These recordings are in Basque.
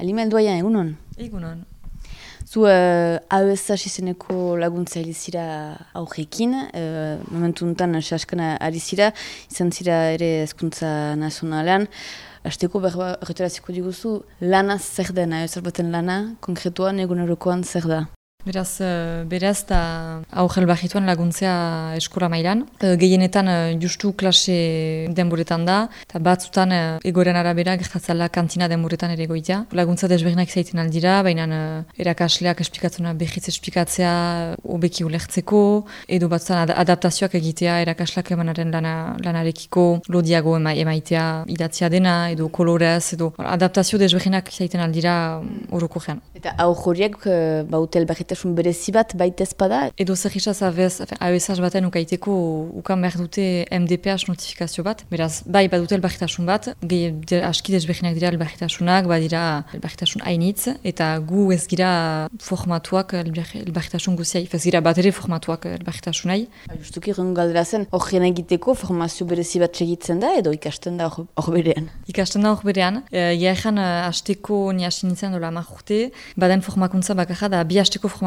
Alima eldoaia egunon? Egunon. Zu uh, AES izeneko laguntza zira aurrekin, uh, momentu nuntan saskana ari zira, izan zira ere ezkuntza nazionalean. Azteko berba retoraziko diguzu, lana zer den AES baten lana, konkretuan egunerokoan zer da? Beraz, uh, beraz da aurrel bahituan laguntzea eskola mailan. Uh, gehienetan uh, justu klase denboretan da, eta batzutan egoren arabera gertatzala kantina denboretan ere goitea. Laguntza desberdinak zaiten aldira, baina erakasleak esplikatzena behitz esplikatzea obeki ulertzeko, edo batzutan ad adaptazioak egitea erakasleak emanaren lana, lanarekiko lodiago ema, emaitea idatzia dena, edo kolorez, edo adaptazio desberdinak zaiten aldira horoko gean. Eta aurroriek uh, bautel gaitasun berezi bat baitez bada. Edo zer isaz ABSaz baten ukaiteko ukan behar dute MDPH notifikazio bat. Beraz, bai badute elbarritasun bat, gehi aski desbeginak dira elbarritasunak, badira elbarritasun hainitz, eta gu ez gira formatuak elbarritasun guziai, ez gira bat ere formatuak elbarritasunai. Ba, justuki ren galdera zen, horren egiteko formazio berezi bat segitzen da, edo ikasten da hor berean? Ikasten da hor berean. E, Iaean, hasteko ni hasi nintzen dola marrute, baden formakuntza bakarra da bi hasteko formakuntza,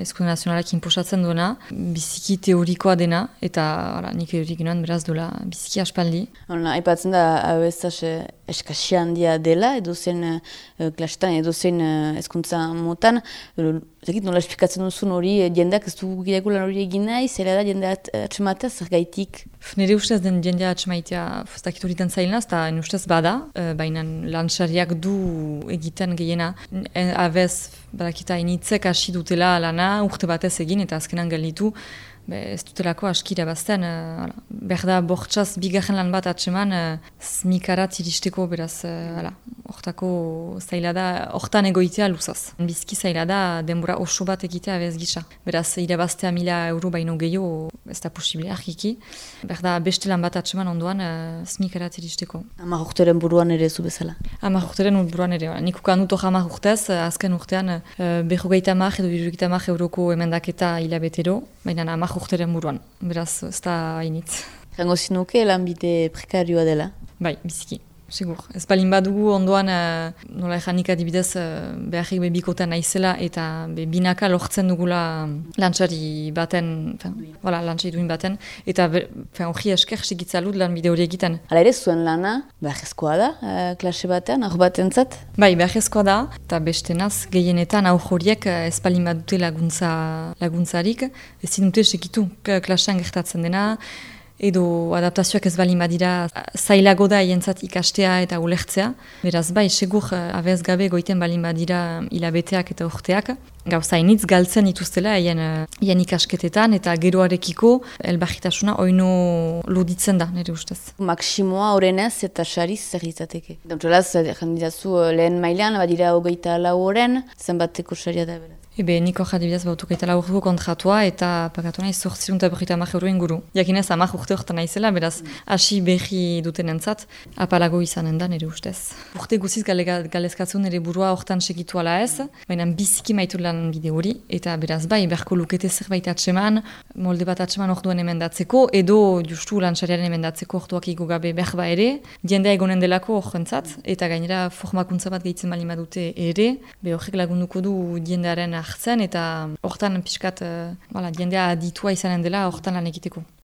Eskudu Nazionalak inposatzen duena, biziki teorikoa dena, eta ara, nik eurik ginoen beraz duela biziki aspaldi. Hona, aipatzen da, hau ez eskasi handia dela, edo zen uh, klasetan, edo zen uh, eskuntza motan, Zekit, nola esplikatzen duzun hori, jendeak ez du gideko lan hori egin nahi, zela da jendea atxematea zer? Nire ustez den jendea atxemaitea fostakit hori den zailnaz, eta ustez bada, baina lanxariak du egiten gehiena. Abez, badakita, initzek hasi dutela lana, urte batez egin, eta azkenan gelditu, Be, ez dutelako askira bazten, uh, berda bortxaz bigarren lan bat atseman, uh, smikarat iristeko beraz, uh, hortako zaila da, hortan egoitea luzaz. Bizki zaila da, denbora oso bat egitea bez gisa. Beraz, irabaztea mila euro baino gehiago, ez da posibile argiki. Berda, beste lan bat atseman onduan, uh, smikarat iristeko. Amar urteren buruan ere zu bezala? Amar urteren buruan ere. Nik ukan dut hor urtez, azken urtean, uh, beho gaita mar edo biru mar euroko emendaketa hilabetero, baina amar urteren buruan, beraz, ez da hainitz. Jango zinuke lanbide prekarioa dela? Bai, biziki. Sigur. Ez balin badugu ondoan, uh, nola ejanik adibidez, uh, beharrik bebikoten naizela eta be, binaka lortzen dugula lantxari baten, voilà, lantxari duin baten, eta hori esker segitzalut lan bide hori egiten. Hala ere zuen lana, beharrezkoa da, uh, klase batean, hor baten zat? Bai, beharrezkoa da, eta beste naz, gehienetan hau horiek ez balin badute laguntza, laguntzarik, ez zinute segitu klasean gertatzen dena, edo adaptazioak ez bali madira zailago da hientzat ikastea eta ulertzea. Beraz, bai, segur eh, abez gabe goiten bali madira hilabeteak eta urteak. Gauza, initz galtzen ituztela hien, eh, hien ikasketetan eta geroarekiko elbahitasuna oino loditzen da, nire ustez. Maksimoa horrenez eta xariz zer izateke. Dautzelaz, jandidazu eh, lehen mailean, badira hogeita lau horren, zenbateko xaria da bera. Ebe, niko jadibidez bautuk eta laurduko kontratua eta pagatu nahi sortzirun eta berrita amak euroen guru. Jakinez, amak urte horretan naizela, beraz, hasi berri duten entzat, apalago izanen da nire ustez. Urte guziz galezkatzen nire burua horretan segitu ala ez, baina biziki maitu lan bide hori, eta beraz, bai, berko lukete zerbait atseman, molde bat atseman orduan emendatzeko, edo justu lantxariaren emendatzeko orduak gabe berba ere, diendea egonen delako horrentzat, eta gainera formakuntza bat gehitzen bali dute ere, be horrek lagunduko du diendearen hartzen eta hortan pixkat uh, jendea ditua izanen dela hortan lan egiteko.